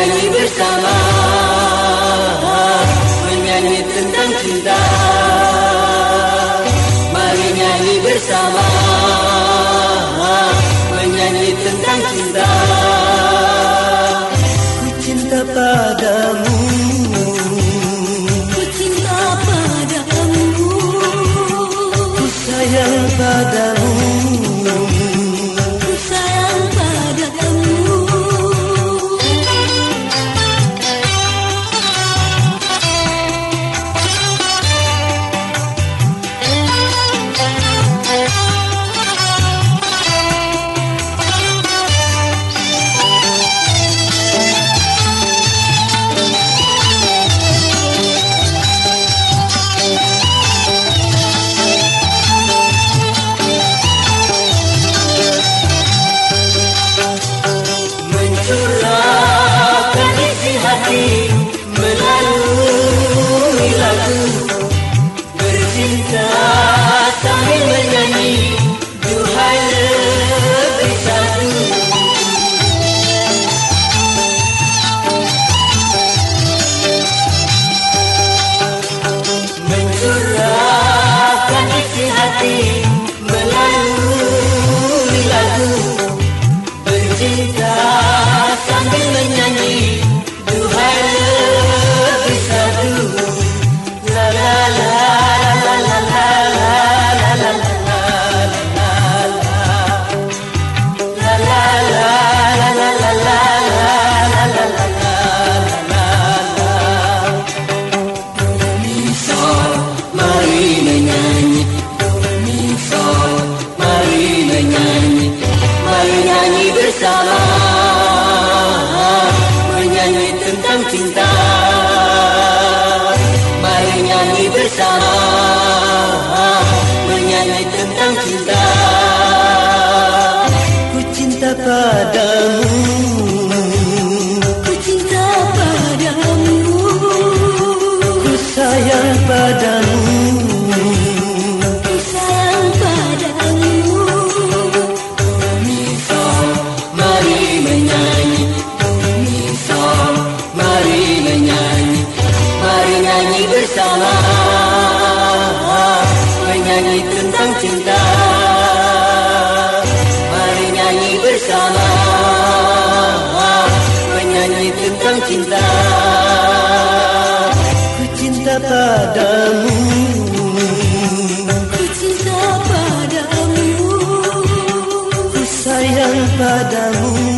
Mari nyanyi bersama. Menyanyi tentang cinta. Mari nyanyi bersama. Menyanyi tentang cinta. Ku cinta padamu. Ku cinta padamu. Ku sayang padamu see. Bersama Menyanyi tentang cinta. Mari nyanyi bersama. Menyanyi tentang cinta. Ku cinta padamu cinta. Ku cinta padamu. Ku cinta padamu. Ku sayang padamu